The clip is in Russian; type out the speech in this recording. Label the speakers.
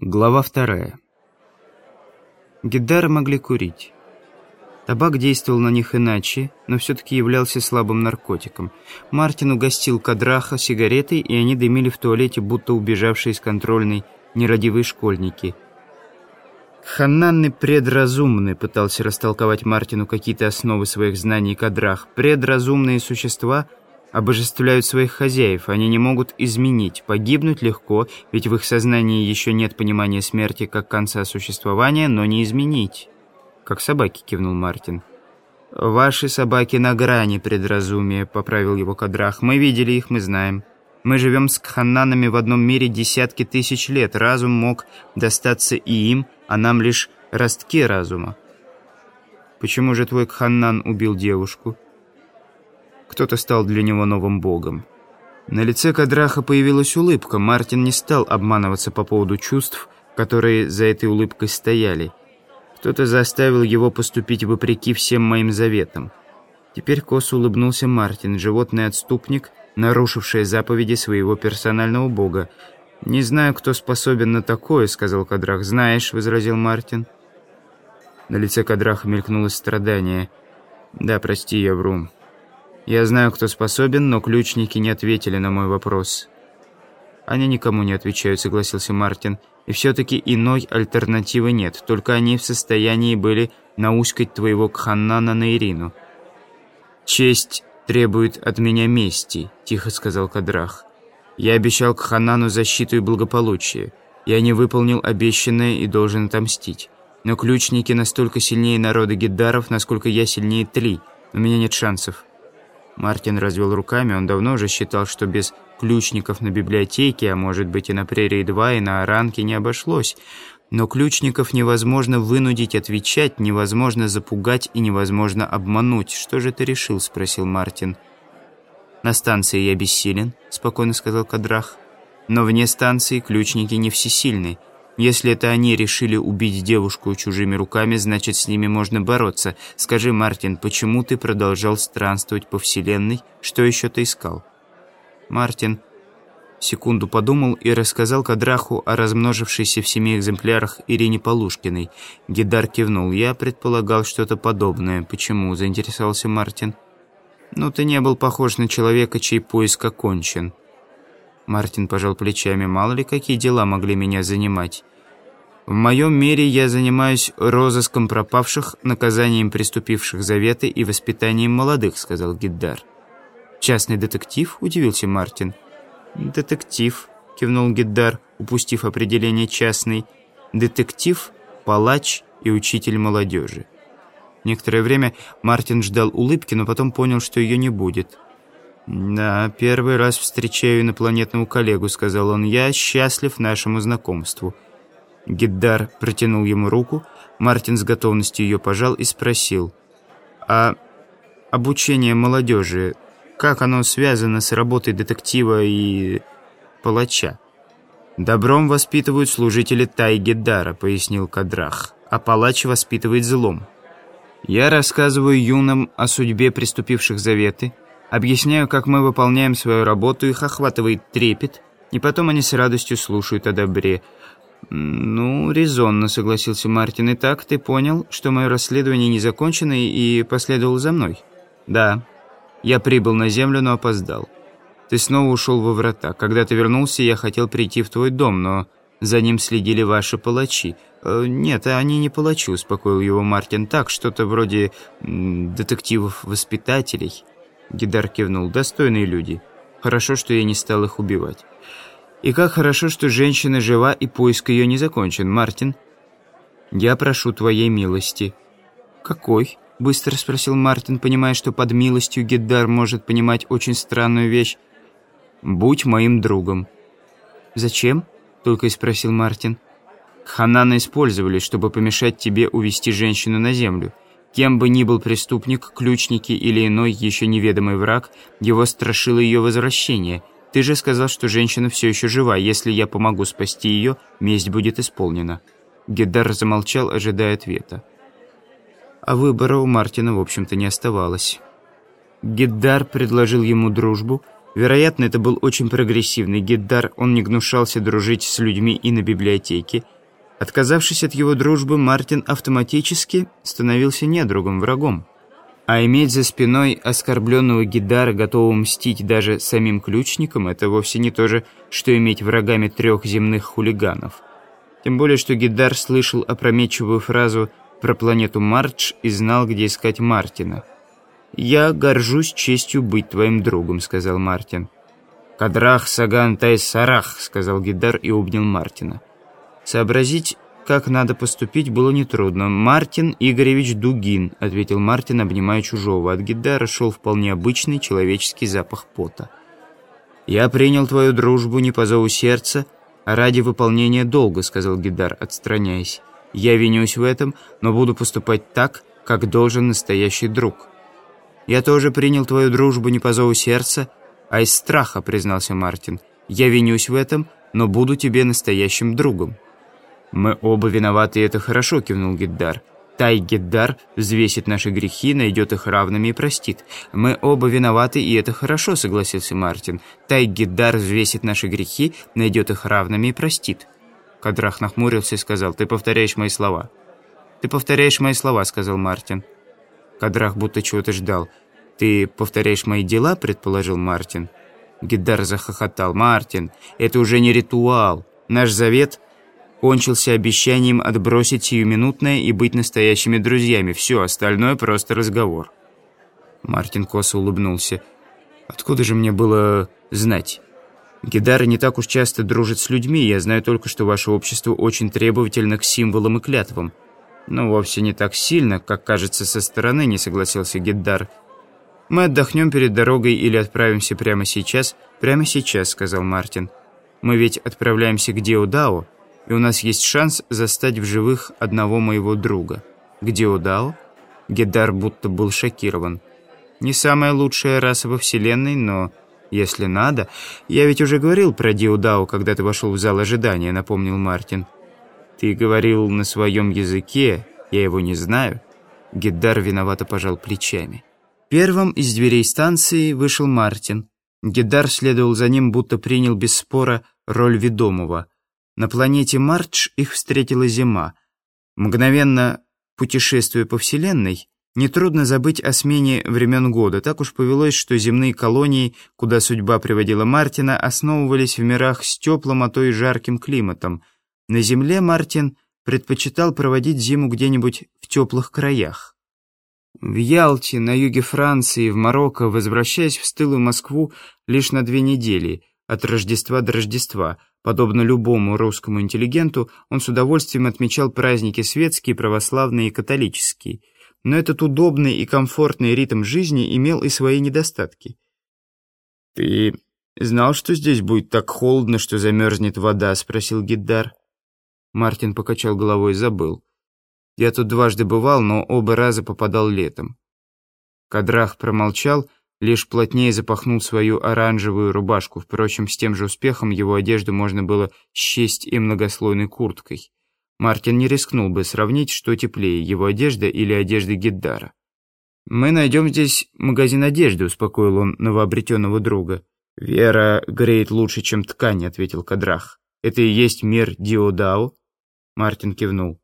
Speaker 1: Глава вторая. Гиддары могли курить. Табак действовал на них иначе, но все-таки являлся слабым наркотиком. Мартин угостил Кадраха сигаретой, и они дымили в туалете, будто убежавшие из контрольной нерадивые школьники. «Хананны предразумны», — пытался растолковать Мартину какие-то основы своих знаний Кадрах. «Предразумные существа — обожествляют своих хозяев, они не могут изменить. Погибнуть легко, ведь в их сознании еще нет понимания смерти как конца существования, но не изменить. «Как собаки», — кивнул Мартин. «Ваши собаки на грани предразумия», — поправил его Кадрах. «Мы видели их, мы знаем. Мы живем с кханнанами в одном мире десятки тысяч лет. Разум мог достаться и им, а нам лишь ростки разума». «Почему же твой кханнан убил девушку?» Кто-то стал для него новым богом. На лице Кадраха появилась улыбка. Мартин не стал обманываться по поводу чувств, которые за этой улыбкой стояли. Кто-то заставил его поступить вопреки всем моим заветам. Теперь косо улыбнулся Мартин, животный отступник, нарушивший заповеди своего персонального бога. «Не знаю, кто способен на такое», — сказал Кадрах. «Знаешь», — возразил Мартин. На лице Кадраха мелькнуло страдание. «Да, прости, я вру. Я знаю, кто способен, но ключники не ответили на мой вопрос. Они никому не отвечают, согласился Мартин. И все-таки иной альтернативы нет, только они в состоянии были науськать твоего Кханнана на Ирину. «Честь требует от меня мести», — тихо сказал Кадрах. «Я обещал Кханану защиту и благополучие. Я не выполнил обещанное и должен отомстить. Но ключники настолько сильнее народа Гиддаров, насколько я сильнее Тли. У меня нет шансов». Мартин развел руками, он давно уже считал, что без ключников на библиотеке, а может быть и на Прерии-2, и на Оранке не обошлось. Но ключников невозможно вынудить отвечать, невозможно запугать и невозможно обмануть. «Что же ты решил?» – спросил Мартин. «На станции я бессилен», – спокойно сказал Кадрах. «Но вне станции ключники не всесильны». Если это они решили убить девушку чужими руками, значит, с ними можно бороться. Скажи, Мартин, почему ты продолжал странствовать по Вселенной? Что еще ты искал?» Мартин секунду подумал и рассказал Кадраху о размножившейся в семи экземплярах Ирине Полушкиной. Гидар кивнул. «Я предполагал что-то подобное. Почему?» – заинтересовался Мартин. «Ну, ты не был похож на человека, чей поиск окончен». Мартин пожал плечами. «Мало ли, какие дела могли меня занимать. В моем мире я занимаюсь розыском пропавших, наказанием преступивших заветы и воспитанием молодых», — сказал Гиддар. «Частный детектив?» — удивился Мартин. «Детектив», — кивнул Гиддар, упустив определение «частный». «Детектив, палач и учитель молодежи». Некоторое время Мартин ждал улыбки, но потом понял, что ее не будет. «Да, первый раз встречаю инопланетного коллегу», — сказал он. «Я счастлив нашему знакомству». Гиддар протянул ему руку, Мартин с готовностью ее пожал и спросил. «А обучение молодежи, как оно связано с работой детектива и палача?» «Добром воспитывают служители Тай-Гиддара», — пояснил Кадрах, «а палач воспитывает злом. Я рассказываю юным о судьбе преступивших заветы, Объясняю, как мы выполняем свою работу, их охватывает трепет, и потом они с радостью слушают о добре. «Ну, резонно», — согласился Мартин. «Итак, ты понял, что мое расследование не закончено и последовал за мной?» «Да. Я прибыл на землю, но опоздал. Ты снова ушел во врата. Когда ты вернулся, я хотел прийти в твой дом, но за ним следили ваши палачи». Э, «Нет, они не палачи», — успокоил его Мартин. «Так, что-то вроде детективов-воспитателей». Гидар кивнул. «Достойные люди. Хорошо, что я не стал их убивать. И как хорошо, что женщина жива и поиск ее не закончен. Мартин, я прошу твоей милости». «Какой?» — быстро спросил Мартин, понимая, что под милостью Гидар может понимать очень странную вещь. «Будь моим другом». «Зачем?» — только и спросил Мартин. «Ханана использовали, чтобы помешать тебе увести женщину на землю. Кем бы ни был преступник, ключники или иной еще неведомый враг, его страшило ее возвращение. Ты же сказал, что женщина все еще жива. Если я помогу спасти ее, месть будет исполнена». Геддар замолчал, ожидая ответа. А выбора у Мартина, в общем-то, не оставалось. Геддар предложил ему дружбу, Вероятно, это был очень прогрессивный Гиддар, он не гнушался дружить с людьми и на библиотеке. Отказавшись от его дружбы, Мартин автоматически становился недругом, врагом. А иметь за спиной оскорбленного Гидара, готового мстить даже самим ключникам, это вовсе не то же, что иметь врагами трех земных хулиганов. Тем более, что Гидар слышал опрометчивую фразу про планету Мардж и знал, где искать Мартина. «Я горжусь честью быть твоим другом», — сказал Мартин. «Кадрах Саган Тайс Сарах», — сказал Гидар и обнял Мартина. Сообразить, как надо поступить, было нетрудно. «Мартин Игоревич Дугин», — ответил Мартин, обнимая чужого. От Гидара шел вполне обычный человеческий запах пота. «Я принял твою дружбу не по зову сердца, а ради выполнения долга», — сказал Гидар, отстраняясь. «Я винюсь в этом, но буду поступать так, как должен настоящий друг». «Я тоже принял твою дружбу не по зову сердца, а из страха», — признался Мартин. «Я винюсь в этом, но буду тебе настоящим другом». «Мы оба виноваты, и это хорошо», — кивнул Гиддар. «Тай Гиддар взвесит наши грехи, найдет их равными и простит». «Мы оба виноваты, и это хорошо», — согласился Мартин. «Тай Гиддар взвесит наши грехи, найдет их равными и простит». Кадрах нахмурился и сказал, «Ты повторяешь мои слова». «Ты повторяешь мои слова», — сказал Мартин. Кадрах будто чего-то ждал. «Ты повторяешь мои дела?» — предположил Мартин. Гиддар захохотал. «Мартин, это уже не ритуал. Наш завет кончился обещанием отбросить сиюминутное и быть настоящими друзьями. Все, остальное просто разговор». Мартин косо улыбнулся. «Откуда же мне было знать?» Гидары не так уж часто дружат с людьми, я знаю только, что ваше общество очень требовательно к символам и клятвам. Но вовсе не так сильно, как кажется со стороны, не согласился Гиддар. Мы отдохнем перед дорогой или отправимся прямо сейчас? Прямо сейчас, сказал Мартин. Мы ведь отправляемся к Диодао, и у нас есть шанс застать в живых одного моего друга. Где Удао? Гедар будто был шокирован. Не самая лучшая раса во Вселенной, но если надо... Я ведь уже говорил про Диудао, когда ты вошел в зал ожидания, напомнил Мартин. Ты говорил на своем языке, я его не знаю. Гедар виновато пожал плечами. Первым из дверей станции вышел Мартин. Гедар следовал за ним, будто принял без спора роль ведомого. На планете Мардж их встретила зима. Мгновенно путешествуя по Вселенной, нетрудно забыть о смене времен года. Так уж повелось, что земные колонии, куда судьба приводила Мартина, основывались в мирах с теплым, а то и жарким климатом. На Земле Мартин предпочитал проводить зиму где-нибудь в теплых краях. В Ялте, на юге Франции, в Марокко, возвращаясь в стылую Москву лишь на две недели, от Рождества до Рождества – Подобно любому русскому интеллигенту, он с удовольствием отмечал праздники светские, православные и католические. Но этот удобный и комфортный ритм жизни имел и свои недостатки. «Ты знал, что здесь будет так холодно, что замерзнет вода?» — спросил Гиддар. Мартин покачал головой, забыл. «Я тут дважды бывал, но оба раза попадал летом». Кадрах промолчал лишь плотнее запахнул свою оранжевую рубашку. Впрочем, с тем же успехом его одежду можно было счесть и многослойной курткой. Мартин не рискнул бы сравнить, что теплее, его одежда или одежда Гиддара. «Мы найдем здесь магазин одежды», — успокоил он новообретенного друга. «Вера греет лучше, чем ткань», — ответил Кадрах. «Это и есть мир Диодао?» Мартин кивнул.